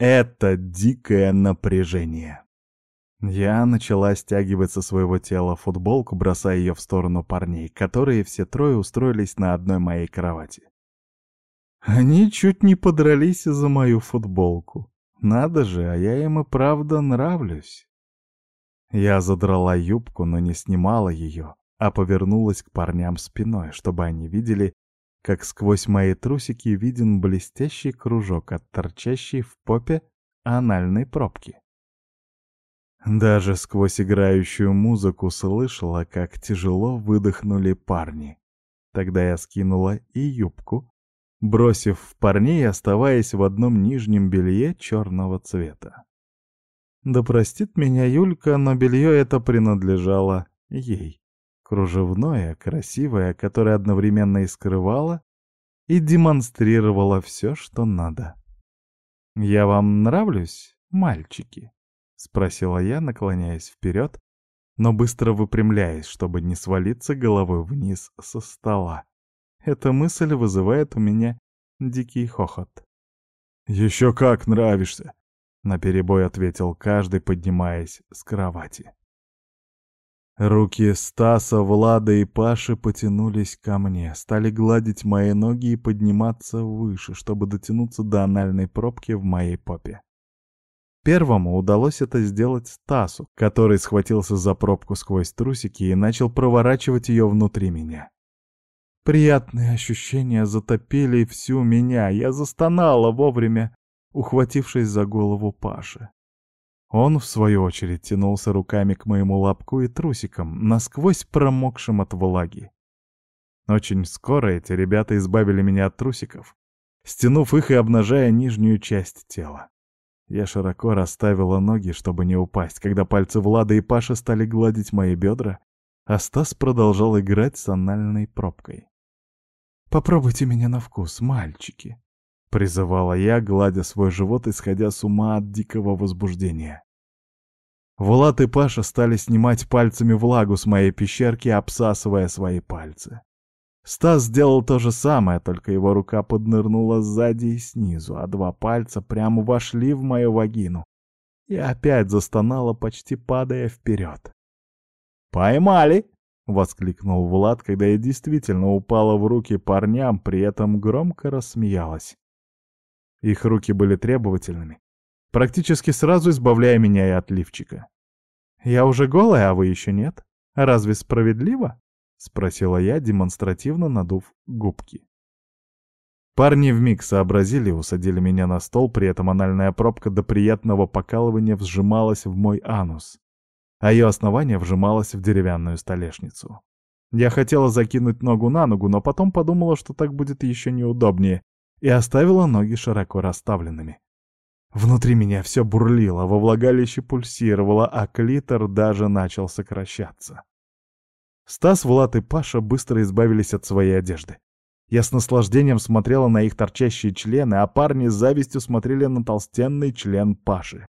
это дикое напряжение. Я начала стягивать со своего тела футболку, бросая ее в сторону парней, которые все трое устроились на одной моей кровати. Они чуть не подрались за мою футболку. Надо же, а я им и правда нравлюсь. Я задрала юбку, но не снимала ее, а повернулась к парням спиной, чтобы они видели, как сквозь мои трусики виден блестящий кружок от торчащей в попе анальной пробки. Даже сквозь играющую музыку слышала, как тяжело выдохнули парни. Тогда я скинула и юбку, бросив в парней, оставаясь в одном нижнем белье черного цвета. Да простит меня Юлька, но белье это принадлежало ей. Кружевное, красивое, которое одновременно и скрывало, и демонстрировало все, что надо. «Я вам нравлюсь, мальчики?» — спросила я, наклоняясь вперед, но быстро выпрямляясь, чтобы не свалиться головой вниз со стола. Эта мысль вызывает у меня дикий хохот. «Еще как нравишься!» — наперебой ответил каждый, поднимаясь с кровати. Руки Стаса, Влада и Паши потянулись ко мне, стали гладить мои ноги и подниматься выше, чтобы дотянуться до анальной пробки в моей попе. Первому удалось это сделать Стасу, который схватился за пробку сквозь трусики и начал проворачивать ее внутри меня. Приятные ощущения затопили всю меня, я застонала вовремя, ухватившись за голову Паши. Он, в свою очередь, тянулся руками к моему лобку и трусикам, насквозь промокшим от влаги. Очень скоро эти ребята избавили меня от трусиков, стянув их и обнажая нижнюю часть тела. Я широко расставила ноги, чтобы не упасть, когда пальцы Влада и Паши стали гладить мои бедра, а Стас продолжал играть с анальной пробкой. «Попробуйте меня на вкус, мальчики», — призывала я, гладя свой живот, исходя с ума от дикого возбуждения. Влад и Паша стали снимать пальцами влагу с моей пещерки, обсасывая свои пальцы. Стас сделал то же самое, только его рука поднырнула сзади и снизу, а два пальца прямо вошли в мою вагину. И опять застонала, почти падая вперед. «Поймали!» — воскликнул Влад, когда я действительно упала в руки парням, при этом громко рассмеялась. Их руки были требовательными, практически сразу избавляя меня и от лифчика. «Я уже голая, а вы еще нет? Разве справедливо?» — спросила я, демонстративно надув губки. Парни вмиг сообразили усадили меня на стол, при этом анальная пробка до приятного покалывания вжималась в мой анус, а ее основание вжималось в деревянную столешницу. Я хотела закинуть ногу на ногу, но потом подумала, что так будет еще неудобнее, и оставила ноги широко расставленными. Внутри меня все бурлило, во влагалище пульсировало, а клитор даже начал сокращаться. Стас, Влад и Паша быстро избавились от своей одежды. Я с наслаждением смотрела на их торчащие члены, а парни с завистью смотрели на толстенный член Паши.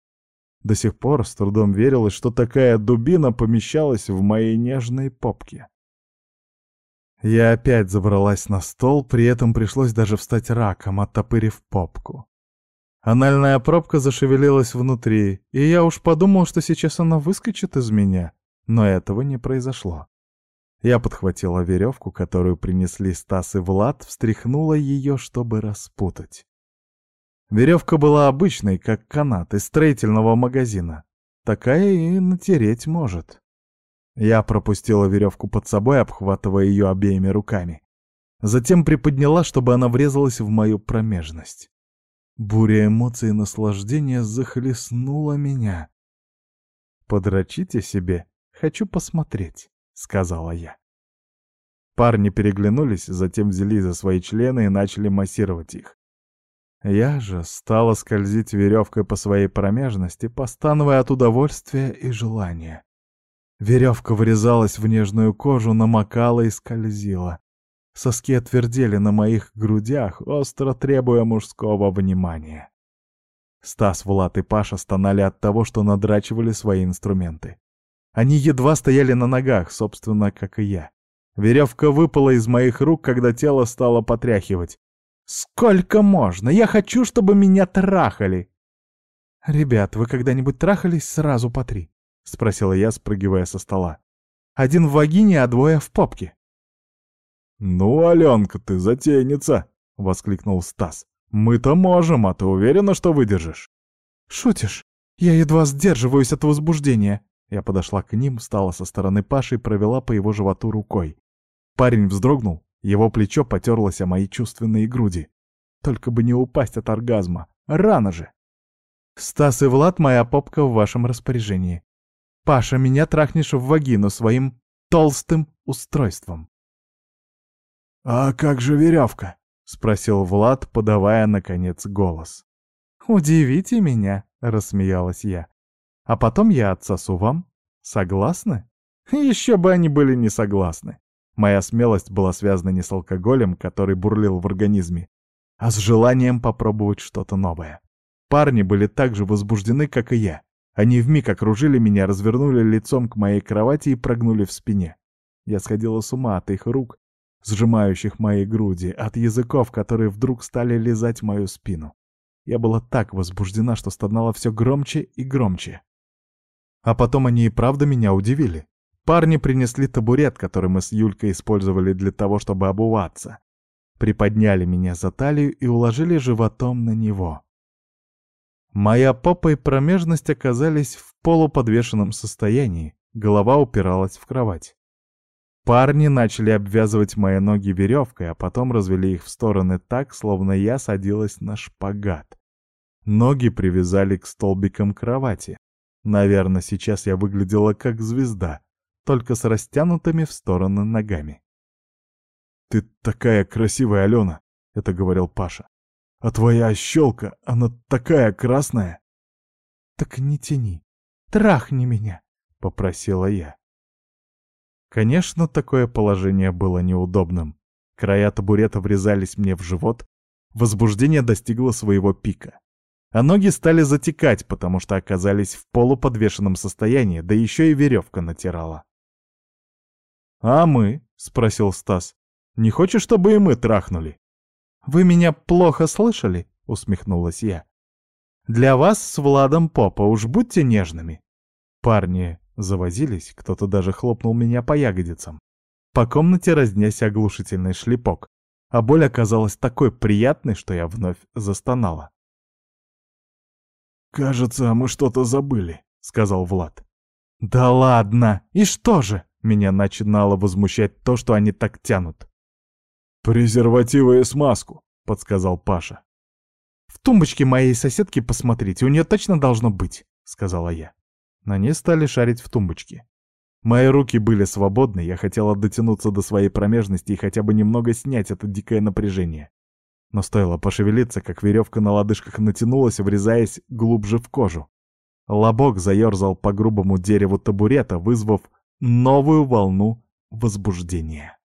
До сих пор с трудом верилось, что такая дубина помещалась в моей нежной попке. Я опять забралась на стол, при этом пришлось даже встать раком, оттопырив попку. Анальная пробка зашевелилась внутри, и я уж подумал, что сейчас она выскочит из меня, но этого не произошло. Я подхватила веревку, которую принесли Стас и Влад, встряхнула ее, чтобы распутать. Веревка была обычной, как канат из строительного магазина. Такая и натереть может. Я пропустила веревку под собой, обхватывая ее обеими руками. Затем приподняла, чтобы она врезалась в мою промежность. Буря эмоций и наслаждения захлестнула меня. «Подрочите себе, хочу посмотреть» сказала я. Парни переглянулись, затем взяли за свои члены и начали массировать их. Я же стала скользить веревкой по своей промежности, постановая от удовольствия и желания. Веревка врезалась в нежную кожу, намокала и скользила. Соски отвердели на моих грудях, остро требуя мужского внимания. Стас, Влад и Паша стонали от того, что надрачивали свои инструменты. Они едва стояли на ногах, собственно, как и я. Веревка выпала из моих рук, когда тело стало потряхивать. «Сколько можно? Я хочу, чтобы меня трахали!» «Ребят, вы когда-нибудь трахались сразу по три?» — спросила я, спрыгивая со стола. «Один в вагине, а двое в попке». «Ну, Аленка, ты затейница!» — воскликнул Стас. «Мы-то можем, а ты уверена, что выдержишь?» «Шутишь? Я едва сдерживаюсь от возбуждения». Я подошла к ним, встала со стороны Паши и провела по его животу рукой. Парень вздрогнул, его плечо потерлось о мои чувственные груди. Только бы не упасть от оргазма. Рано же. Стас и Влад, моя попка в вашем распоряжении. Паша, меня трахнешь в вагину своим толстым устройством. «А как же веревка?» — спросил Влад, подавая, наконец, голос. «Удивите меня», — рассмеялась я. «А потом я отсосу вам. Согласны?» Еще бы они были не согласны. Моя смелость была связана не с алкоголем, который бурлил в организме, а с желанием попробовать что-то новое. Парни были так же возбуждены, как и я. Они вмиг окружили меня, развернули лицом к моей кровати и прогнули в спине. Я сходила с ума от их рук, сжимающих мои груди, от языков, которые вдруг стали лизать мою спину. Я была так возбуждена, что стонала все громче и громче. А потом они и правда меня удивили. Парни принесли табурет, который мы с Юлькой использовали для того, чтобы обуваться. Приподняли меня за талию и уложили животом на него. Моя попа и промежность оказались в полуподвешенном состоянии, голова упиралась в кровать. Парни начали обвязывать мои ноги веревкой, а потом развели их в стороны так, словно я садилась на шпагат. Ноги привязали к столбикам кровати. Наверное, сейчас я выглядела как звезда, только с растянутыми в стороны ногами. «Ты такая красивая, Алена!» — это говорил Паша. «А твоя щелка, она такая красная!» «Так не тяни, трахни меня!» — попросила я. Конечно, такое положение было неудобным. Края табурета врезались мне в живот, возбуждение достигло своего пика. А ноги стали затекать, потому что оказались в полуподвешенном состоянии, да еще и веревка натирала. «А мы?» — спросил Стас. «Не хочешь, чтобы и мы трахнули?» «Вы меня плохо слышали?» — усмехнулась я. «Для вас с Владом попа уж будьте нежными». Парни Завозились, кто-то даже хлопнул меня по ягодицам. По комнате разнесся оглушительный шлепок, а боль оказалась такой приятной, что я вновь застонала. «Кажется, мы что-то забыли», — сказал Влад. «Да ладно! И что же?» — меня начинало возмущать то, что они так тянут. «Презервативы и смазку», — подсказал Паша. «В тумбочке моей соседки посмотрите, у нее точно должно быть», — сказала я. Они стали шарить в тумбочке. Мои руки были свободны, я хотела дотянуться до своей промежности и хотя бы немного снять это дикое напряжение. Но стоило пошевелиться, как веревка на лодыжках натянулась, врезаясь глубже в кожу. Лобок заерзал по грубому дереву табурета, вызвав новую волну возбуждения.